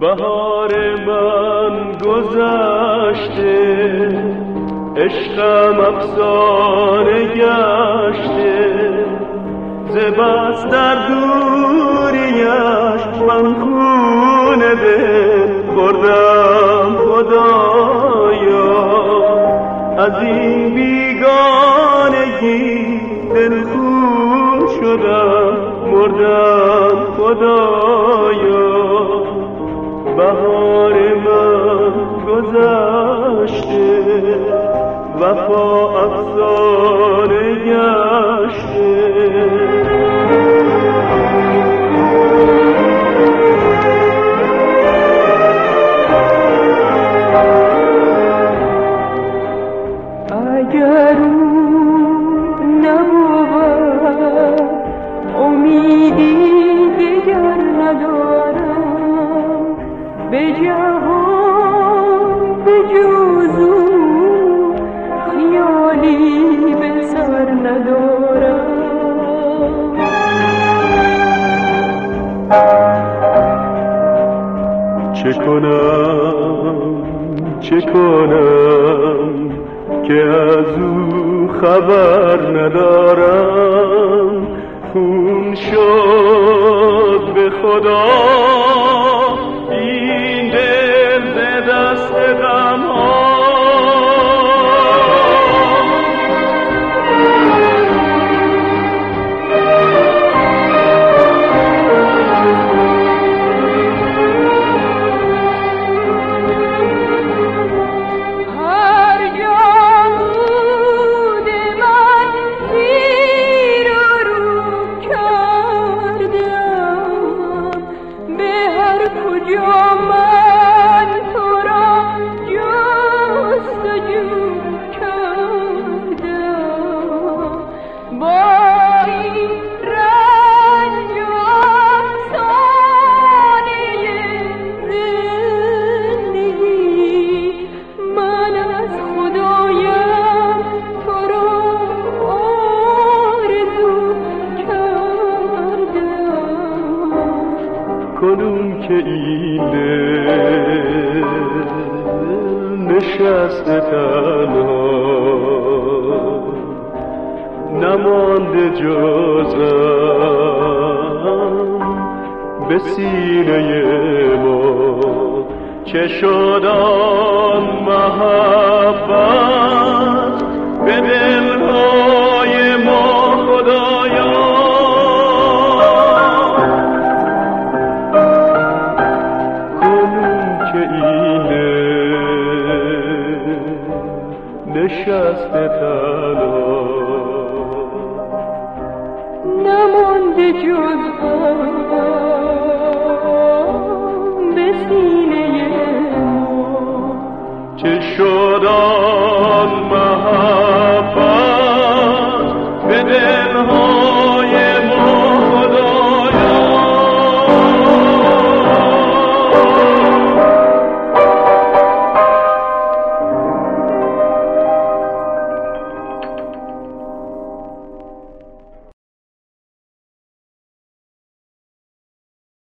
بهار من گذشته عشقم افسانه گشته. ز بس در دوریش من خونه دل بردم خدایا. از این بیگانگی دل خون شدم مردم خدایا بهار من گذشته. وفا افسانه به جوزو خیالی به سر ندارم. چه کنم چه کنم که از او خبر ندارم؟ خون شد به خدا. کنون که این دل نشسته تنها. نمانده جزم به سینه ما. چه شد آن نشسته تنها. نمانده جز غم